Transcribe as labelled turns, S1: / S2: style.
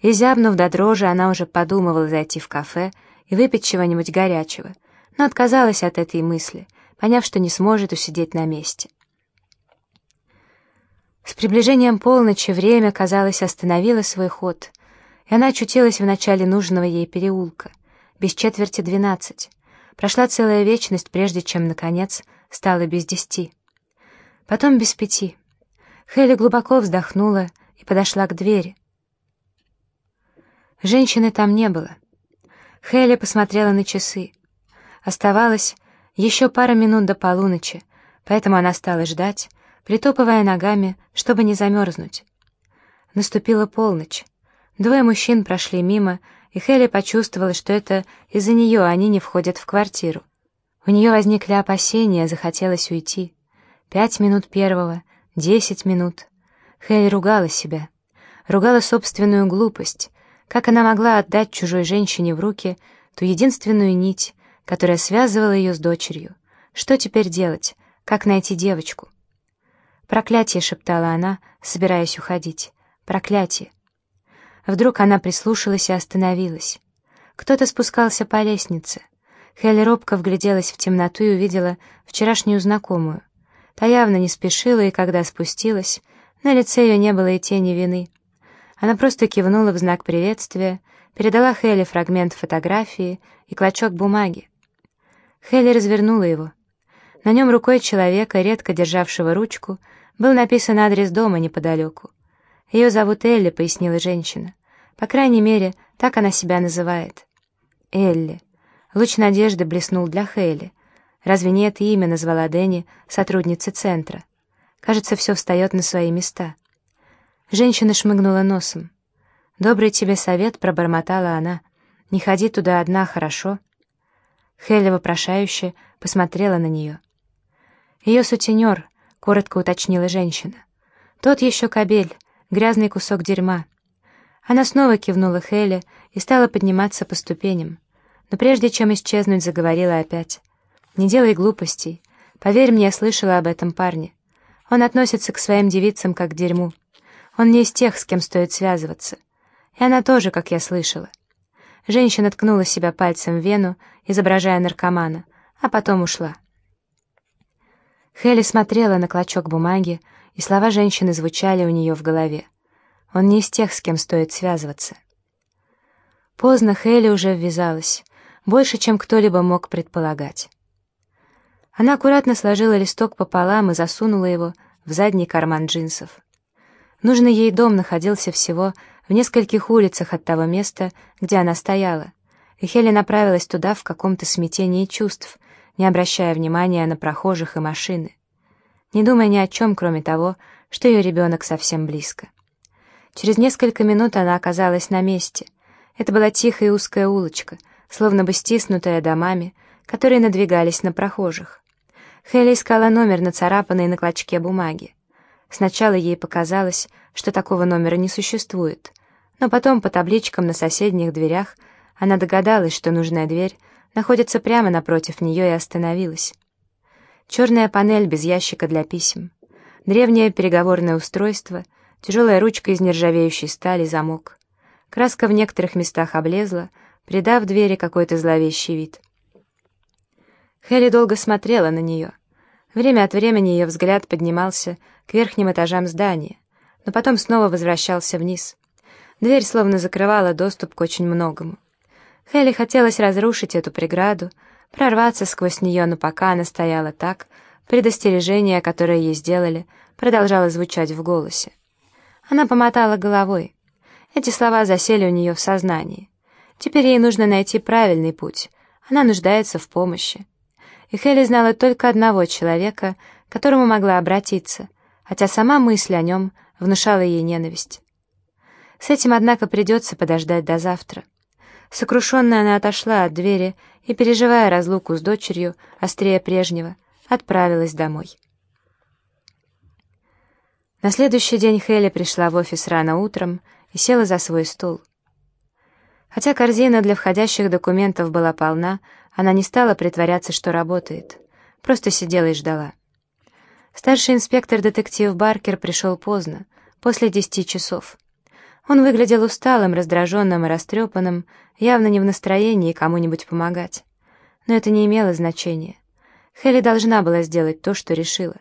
S1: и, зябнув до дрожи, она уже подумывала зайти в кафе и выпить чего-нибудь горячего, но отказалась от этой мысли, поняв, что не сможет усидеть на месте. С приближением полночи время, казалось, остановило свой ход, и она очутилась в начале нужного ей переулка, без четверти двенадцать. Прошла целая вечность, прежде чем, наконец, стало без десяти. Потом без пяти. Хелли глубоко вздохнула и подошла к двери. Женщины там не было. Хелли посмотрела на часы. Оставалось еще пара минут до полуночи, поэтому она стала ждать, притопывая ногами, чтобы не замерзнуть. Наступила полночь. Двое мужчин прошли мимо, и Хелли почувствовала, что это из-за нее они не входят в квартиру. У нее возникли опасения, захотелось уйти. Пять минут первого, десять минут. Хелли ругала себя. Ругала собственную глупость, как она могла отдать чужой женщине в руки ту единственную нить, которая связывала ее с дочерью? Что теперь делать? Как найти девочку? «Проклятие!» — шептала она, собираясь уходить. «Проклятие!» Вдруг она прислушалась и остановилась. Кто-то спускался по лестнице. Хелли робко вгляделась в темноту и увидела вчерашнюю знакомую. Та явно не спешила, и когда спустилась, на лице ее не было и тени вины. Она просто кивнула в знак приветствия, передала Хелли фрагмент фотографии и клочок бумаги. Хелли развернула его. На нем рукой человека, редко державшего ручку, был написан адрес дома неподалеку. «Ее зовут Элли», — пояснила женщина. «По крайней мере, так она себя называет». «Элли». Луч надежды блеснул для Хелли. Разве не это имя назвала Дэнни, сотрудница центра? Кажется, все встает на свои места. Женщина шмыгнула носом. «Добрый тебе совет», — пробормотала она. «Не ходи туда одна, хорошо?» Хелли вопрошающе посмотрела на нее. «Ее сутенер», — коротко уточнила женщина. «Тот еще кобель, грязный кусок дерьма». Она снова кивнула Хелли и стала подниматься по ступеням. Но прежде чем исчезнуть, заговорила опять. «Не делай глупостей. Поверь мне, я слышала об этом парне. Он относится к своим девицам как к дерьму. Он не из тех, с кем стоит связываться. И она тоже, как я слышала. Женщина ткнула себя пальцем в вену, изображая наркомана, а потом ушла. Хелли смотрела на клочок бумаги, и слова женщины звучали у нее в голове. Он не из тех, с кем стоит связываться. Поздно Хелли уже ввязалась, больше, чем кто-либо мог предполагать. Она аккуратно сложила листок пополам и засунула его в задний карман джинсов. Нужный ей дом находился всего в нескольких улицах от того места, где она стояла, и Хелли направилась туда в каком-то смятении чувств, не обращая внимания на прохожих и машины, не думая ни о чем, кроме того, что ее ребенок совсем близко. Через несколько минут она оказалась на месте. Это была тихая узкая улочка, словно бы стиснутая домами, которые надвигались на прохожих. Хелли искала номер, нацарапанный на клочке бумаги. Сначала ей показалось, что такого номера не существует, но потом по табличкам на соседних дверях она догадалась, что нужная дверь находится прямо напротив нее и остановилась. Черная панель без ящика для писем, древнее переговорное устройство, тяжелая ручка из нержавеющей стали, замок. Краска в некоторых местах облезла, придав двери какой-то зловещий вид. Хелли долго смотрела на нее. Время от времени ее взгляд поднимался к верхним этажам здания, но потом снова возвращался вниз. Дверь словно закрывала доступ к очень многому. Хелли хотелось разрушить эту преграду, прорваться сквозь нее, но пока она стояла так, предостережение, которое ей сделали, продолжало звучать в голосе. Она помотала головой. Эти слова засели у нее в сознании. Теперь ей нужно найти правильный путь. Она нуждается в помощи. И Хелли знала только одного человека, к которому могла обратиться, хотя сама мысль о нем внушала ей ненависть. С этим, однако, придется подождать до завтра. Сокрушенная она отошла от двери и, переживая разлуку с дочерью, острее прежнего, отправилась домой. На следующий день Хелли пришла в офис рано утром и села за свой стол. Хотя корзина для входящих документов была полна, она не стала притворяться, что работает. Просто сидела и ждала. Старший инспектор-детектив Баркер пришел поздно, после десяти часов. Он выглядел усталым, раздраженным и растрепанным, явно не в настроении кому-нибудь помогать. Но это не имело значения. Хелли должна была сделать то, что решила.